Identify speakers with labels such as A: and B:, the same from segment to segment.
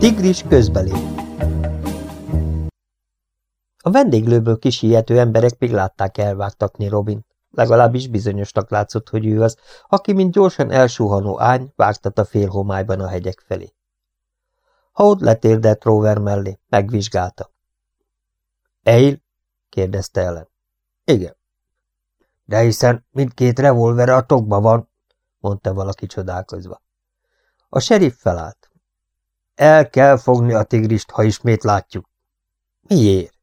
A: Tigris közbelép. A vendéglőből kisiető emberek még látták elvágtatni Robin. Legalábbis bizonyosnak látszott, hogy ő az, aki, mint gyorsan elsuhanó ány, vágtat a félhomályban a hegyek felé. Haud letérdett Rover mellé, megvizsgálta. Eil? kérdezte ellen. Igen. De hiszen mindkét revolver a tokba van, mondta valaki csodálkozva. A serif felállt. El kell fogni a tigrist, ha ismét látjuk. Miért?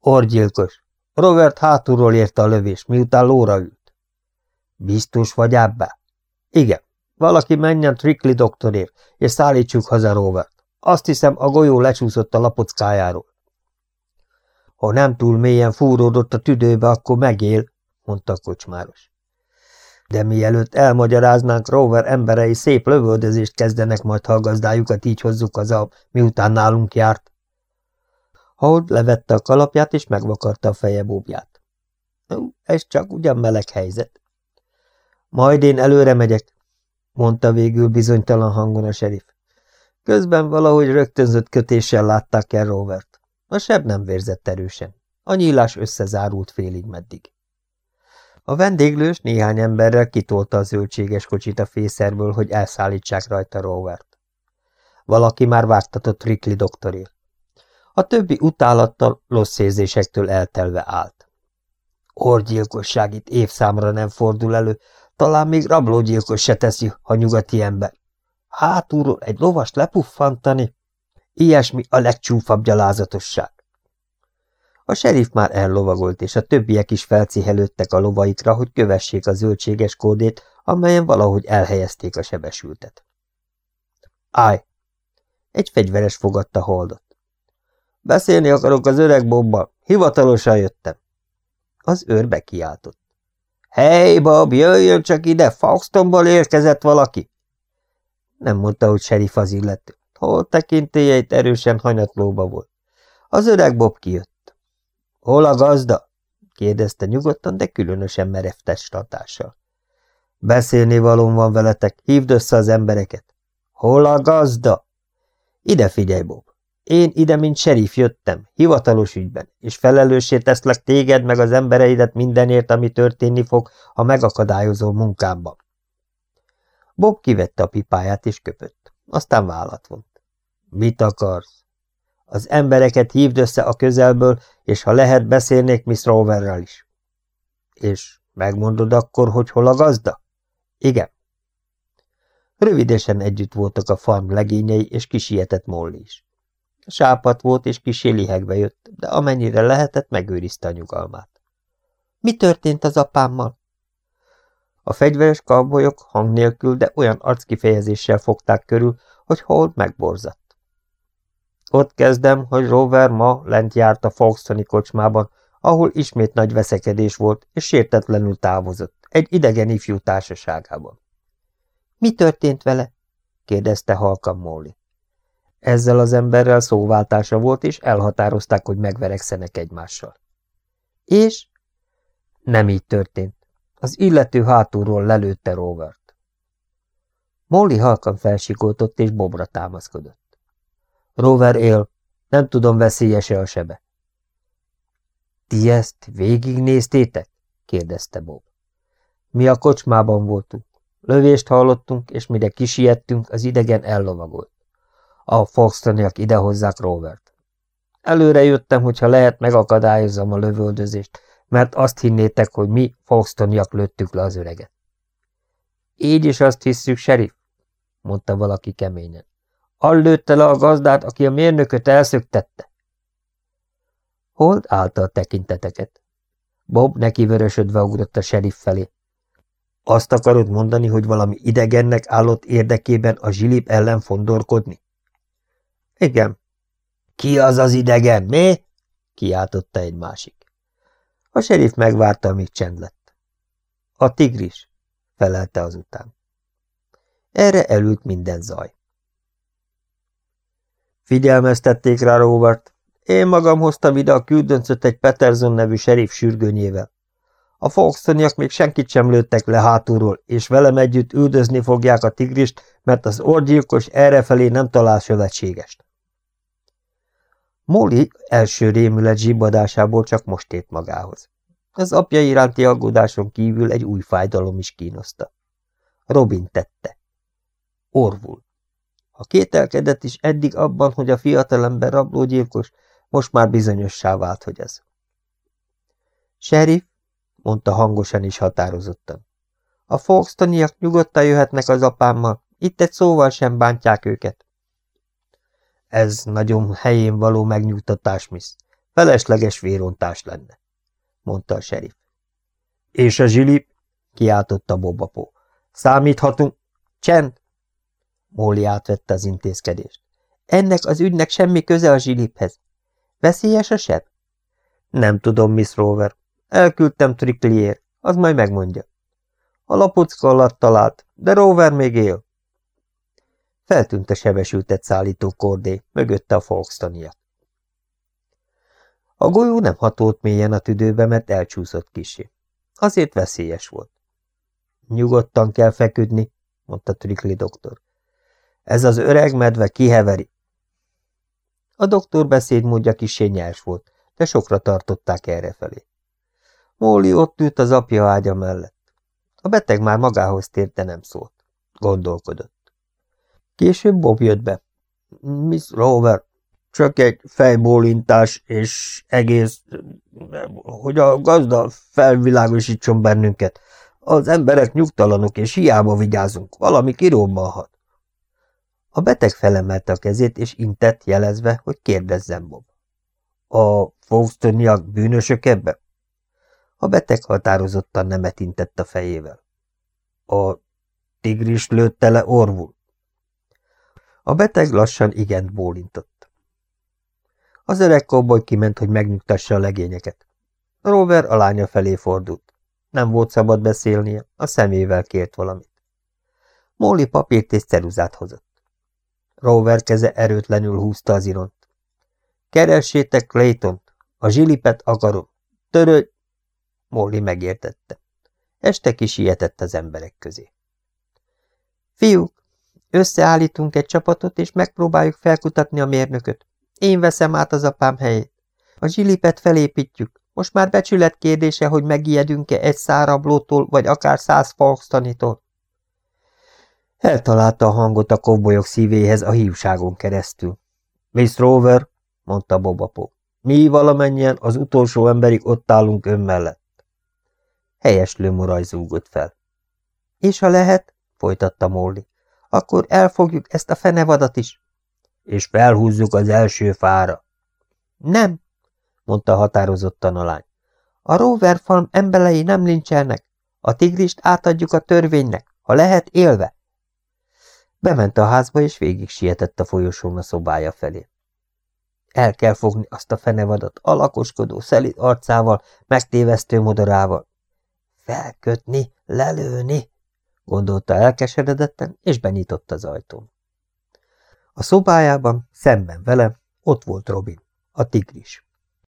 A: Orgyilkos. Robert hátulról érte a lövés, miután lóra ült. Biztos vagy ebbe? Igen. Valaki menjen Trickley doktorért, és szállítsuk haza Robert. Azt hiszem, a golyó lecsúszott a lapockájáról. Ha nem túl mélyen fúródott a tüdőbe, akkor megél, mondta a kocsmáros. De mielőtt elmagyaráznánk, Rover emberei szép lövöldözést kezdenek, majd ha a gazdájukat így hozzuk a miután nálunk járt. Hold levette a kalapját, és megvakarta a feje bóbját. Ez csak ugyan meleg helyzet. Majd én előre megyek, mondta végül bizonytalan hangon a serif. Közben valahogy rögtönzött kötéssel látták el Rovert. A seb nem vérzett erősen. A nyílás összezárult félig meddig. A vendéglős néhány emberrel kitolta a zöldséges kocsit a fészerből, hogy elszállítsák rajta Rovert. Valaki már vártatott Rikli doktorért. A többi utálattal, rossz érzésektől eltelve állt. Orgyilkosság itt évszámra nem fordul elő, talán még rablógyilkos se teszi, ha nyugati ember. Hátulról egy lovast lepuffantani? Ilyesmi a legcsúfabb gyalázatosság. A serif már ellovagolt, és a többiek is felcihelődtek a lovaikra, hogy kövessék a zöldséges kódét, amelyen valahogy elhelyezték a sebesültet. Állj! Egy fegyveres fogadta Holdot. Beszélni akarok az öreg Bobbal. Hivatalosan jöttem. Az őr bekiáltott. Hey, Bob, jöjjön csak ide, Fauxtonból érkezett valaki. Nem mondta, hogy serif az illető. Hol tekintélyeit erősen hanyatlóba volt. Az öreg Bob kijött. Hol a gazda? kérdezte nyugodtan, de különösen merev testtartással. Beszélni valóm van veletek, hívd össze az embereket. Hol a gazda? Ide figyelj, Bob. Én ide, mint serif jöttem, hivatalos ügyben, és felelőssé teszlek téged meg az embereidet mindenért, ami történni fog, ha megakadályozol munkámban. Bob kivette a pipáját és köpött, aztán vállat vont. Mit akarsz? Az embereket hívd össze a közelből, és ha lehet, beszélnék Miss Roverrel is. És megmondod akkor, hogy hol a gazda? Igen. Rövidesen együtt voltak a farm legényei, és kisietett Molly is. Sápat volt, és kis lihegve jött, de amennyire lehetett, megőrizte a nyugalmát. Mi történt az apámmal? A fegyveres kalbolyok hang nélkül, de olyan arckifejezéssel fogták körül, hogy Hold megborzatt. Ott kezdem, hogy Rover ma lent járt a Folkestoni kocsmában, ahol ismét nagy veszekedés volt, és sértetlenül távozott, egy idegen ifjú társaságában. Mi történt vele? kérdezte halkan Molly. Ezzel az emberrel szóváltása volt, és elhatározták, hogy megverekszenek egymással. És? Nem így történt. Az illető hátulról lelőtte Rovert. Molly halkan felsikoltott, és Bobra támaszkodott. Rover él, nem tudom, veszélyese a sebe. Ti ezt végignéztétek? kérdezte Bob. Mi a kocsmában voltunk. Lövést hallottunk, és mire kisiettünk, az idegen ellovagolt. A Foxtoniak idehozzák Rovert. Előre jöttem, hogyha lehet, megakadályozzam a lövöldözést, mert azt hinnétek, hogy mi Foxtoniak lőttük le az öreget. Így is azt hisszük, serif, mondta valaki keményen. All lőtte le a gazdát, aki a mérnököt elszöktette. Hold állta a tekinteteket. Bob neki vörösödve ugrott a serif felé. Azt akarod mondani, hogy valami idegennek állott érdekében a zsilip ellen fondorkodni? Igen. Ki az az idegen, mi? kiáltotta egy másik. A serif megvárta, amíg csend lett. A tigris, felelte azután. Erre elült minden zaj. Figyelmeztették rá Robert. Én magam hoztam ide a küldöncöt egy Peterson nevű serif sürgőnyével. A Foxtoniak még senkit sem lőttek le hátulról, és velem együtt üldözni fogják a tigrist, mert az orgyilkos errefelé nem talál szövetségest. Molly első rémület zsibbadásából csak most ért magához. Az apja iránti aggódáson kívül egy új fájdalom is kínoszta. Robin tette. Orvul. A kételkedett is eddig abban, hogy a fiatalember rablógyilkos, most már bizonyossá vált, hogy ez. Sheriff, mondta hangosan és határozottan. A Foxtoniak nyugodtan jöhetnek az apámmal, itt egy szóval sem bántják őket. Ez nagyon helyén való megnyugtatás, misz. Felesleges vérontás lenne, mondta a serif. És a zsilip? kiáltotta Bobapó. Számíthatunk. Csend! Móli átvette az intézkedést. Ennek az ügynek semmi köze a zsiliphez. Veszélyes a seb? Nem tudom, Miss Rover. Elküldtem Tricklier, az majd megmondja. A lapucka alatt talált, de Rover még él. Feltűnt a sebesültet szállító kordé, mögötte a Folkestoniak. A golyó nem hatolt mélyen a tüdőbe, mert elcsúszott kisé. Azért veszélyes volt. Nyugodtan kell feküdni, mondta Trikli doktor. Ez az öreg medve kiheveri. A doktor beszédmódja kisé nyers volt, de sokra tartották errefelé. Móli ott ült az apja ágya mellett. A beteg már magához tért, de nem szólt. Gondolkodott. Később Bob jött be. Miss Rover, csak egy fejbólintás, és egész, hogy a gazda felvilágosítson bennünket. Az emberek nyugtalanok, és hiába vigyázunk, valami kirobbanhat. A beteg felemelte a kezét, és intett, jelezve, hogy kérdezzen Bob. A Foxtoniak bűnösök ebbe? A beteg határozottan nemet intett a fejével. A tigris lőtte le orvul. A beteg lassan igent bólintott. Az öreg koboly kiment, hogy megnyugtassa a legényeket. Rover a lánya felé fordult. Nem volt szabad beszélnie, a szemével kért valamit. Molly papírt és ceruzát hozott. Rover keze erőtlenül húzta az iront. Keressétek Claytont, a zsilipet akarom. Törődj! Molly megértette. Este kisietett az emberek közé. Fiúk, összeállítunk egy csapatot, és megpróbáljuk felkutatni a mérnököt. Én veszem át az apám helyét. A zsilipet felépítjük. Most már becsület kérdése, hogy megijedünk-e egy szárablótól, vagy akár száz falksztanitól. Eltalálta a hangot a kovbolyok szívéhez a hívságon keresztül. Miss Rover, mondta Bobapó, mi valamennyien az utolsó emberig ott állunk ön mellett. Helyeslő moraj zúgott fel. És ha lehet, folytatta Molly, akkor elfogjuk ezt a fenevadat is. És felhúzzuk az első fára. Nem, mondta határozottan a lány. A Rover Farm emberei nem lincselnek. A tigrist átadjuk a törvénynek, ha lehet élve. Bement a házba, és végig sietett a folyosón a szobája felé. El kell fogni azt a fenevadat alakoskodó szelid arcával, megtévesztő modorával. Felkötni, lelőni, gondolta elkeseredetten, és benyitott az ajtón. A szobájában, szemben vele, ott volt Robin, a tigris.